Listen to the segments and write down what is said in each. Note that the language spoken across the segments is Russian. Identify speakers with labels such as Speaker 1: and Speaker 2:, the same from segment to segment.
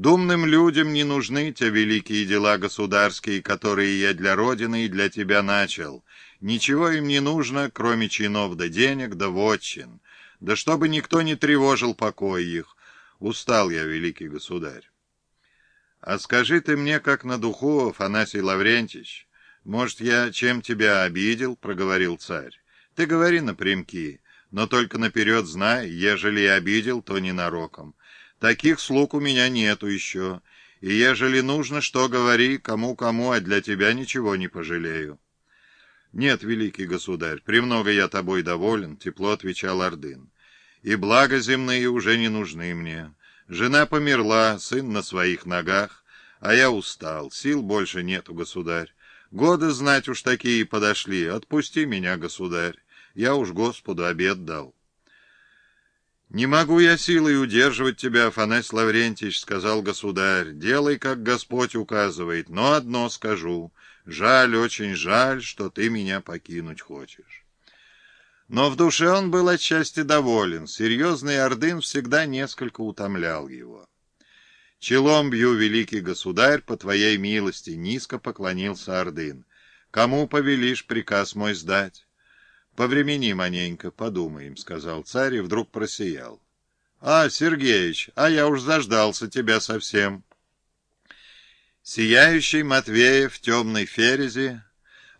Speaker 1: Думным людям не нужны те великие дела государские, которые я для Родины и для тебя начал. Ничего им не нужно, кроме чинов да денег да вотчин. Да чтобы никто не тревожил покой их. Устал я, великий государь. А скажи ты мне, как на духу, Афанасий Лаврентич, может, я чем тебя обидел, — проговорил царь. Ты говори напрямки, но только наперед знай, ежели я обидел, то ненароком. Таких слуг у меня нету еще, и ежели нужно, что говори, кому-кому, а для тебя ничего не пожалею. «Нет, великий государь, премного я тобой доволен», — тепло отвечал Ордын. «И благо земные уже не нужны мне. Жена померла, сын на своих ногах, а я устал, сил больше нету, государь. Годы знать уж такие подошли, отпусти меня, государь, я уж Господу обед дал». «Не могу я силой удерживать тебя, Афанасий Лаврентьевич», — сказал государь. «Делай, как Господь указывает, но одно скажу. Жаль, очень жаль, что ты меня покинуть хочешь». Но в душе он был отчасти доволен. Серьезный Ордын всегда несколько утомлял его. «Челом бью, великий государь, по твоей милости», — низко поклонился Ордын. «Кому повелишь приказ мой сдать?» «Повремени маненько, подумаем», — сказал царь и вдруг просиял. «А, Сергеич, а я уж заждался тебя совсем». Сияющий Матвеев в темной ферезе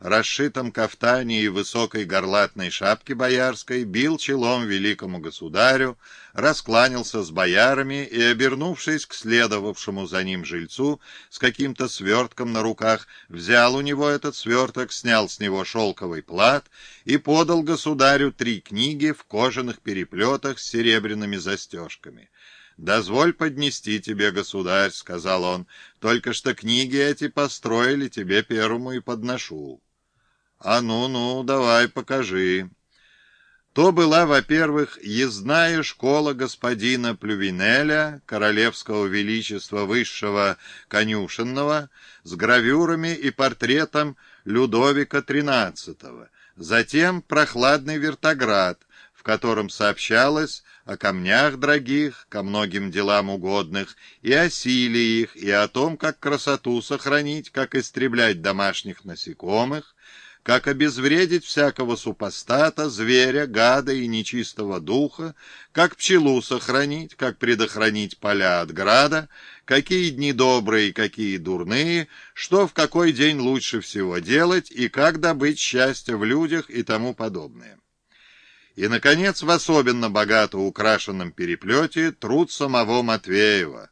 Speaker 1: расшитом кафтане и высокой горлатной шапке боярской, бил челом великому государю, раскланялся с боярами и, обернувшись к следовавшему за ним жильцу с каким-то свертком на руках, взял у него этот сверток, снял с него шелковый плат и подал государю три книги в кожаных переплетах с серебряными застежками. «Дозволь поднести тебе, государь», — сказал он, — «только что книги эти построили, тебе первому и подношу». «А ну-ну, давай, покажи». То была, во-первых, ездная школа господина Плювинеля, королевского величества высшего конюшенного, с гравюрами и портретом Людовика XIII. Затем прохладный вертоград, в котором сообщалось о камнях дорогих, ко многим делам угодных, и о силе их, и о том, как красоту сохранить, как истреблять домашних насекомых, как обезвредить всякого супостата, зверя, гада и нечистого духа, как пчелу сохранить, как предохранить поля от града, какие дни добрые какие дурные, что в какой день лучше всего делать и как добыть счастье в людях и тому подобное. И, наконец, в особенно богато украшенном переплете труд самого Матвеева.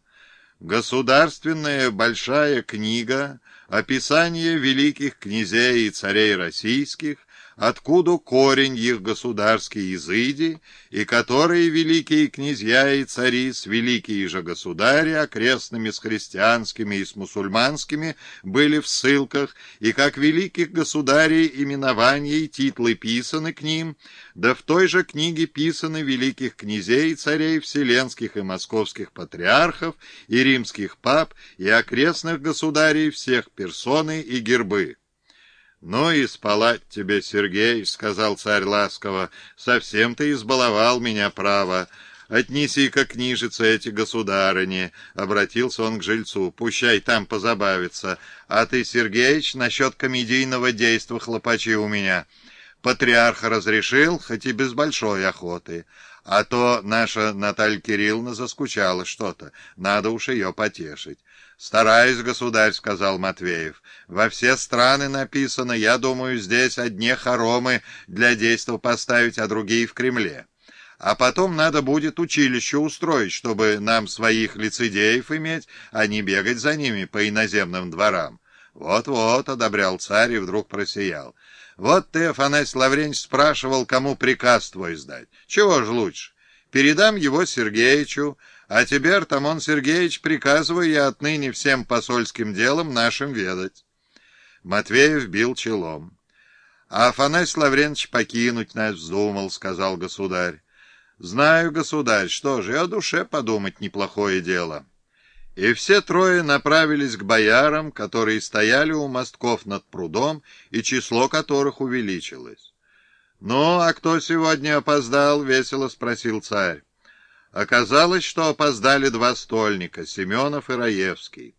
Speaker 1: Государственная большая книга описание великих князей и царей российских, откуда корень их государский изыди, и которые великие князья и цари с великие же государи, окрестными с христианскими и с мусульманскими, были в ссылках, и как великих государей именования и титлы писаны к ним, да в той же книге писаны великих князей и царей вселенских и московских патриархов, и римских пап, и окрестных государей всех персоны и гербы. «Ну и спалать тебе, Сергей», — сказал царь ласково, — «совсем ты избаловал меня, право. Отнеси-ка книжицы эти государыне», — обратился он к жильцу, — «пущай там позабавиться. А ты, Сергеич, насчет комедийного действа хлопачи у меня. Патриарх разрешил, хоть и без большой охоты». А то наша Наталья Кирилловна заскучала что-то, надо уж ее потешить. «Стараюсь, государь», — сказал Матвеев. «Во все страны написано, я думаю, здесь одни хоромы для действа поставить, а другие в Кремле. А потом надо будет училище устроить, чтобы нам своих лицедеев иметь, а не бегать за ними по иноземным дворам». «Вот-вот», — одобрял царь и вдруг просиял. «Вот ты, Афанасий Лаврентьевич, спрашивал, кому приказ твой сдать. Чего ж лучше? Передам его Сергеичу, а тебе, Артамон Сергеевич, приказываю я отныне всем посольским делам нашим ведать. Матвеев бил челом. А Афанасий Лаврентьевич покинуть нас вздумал, сказал государь. Знаю, государь, что же, о душе подумать неплохое дело. И все трое направились к боярам, которые стояли у мостков над прудом, и число которых увеличилось. «Ну, а кто сегодня опоздал?» — весело спросил царь. Оказалось, что опоздали два стольника, Семенов и Раевский.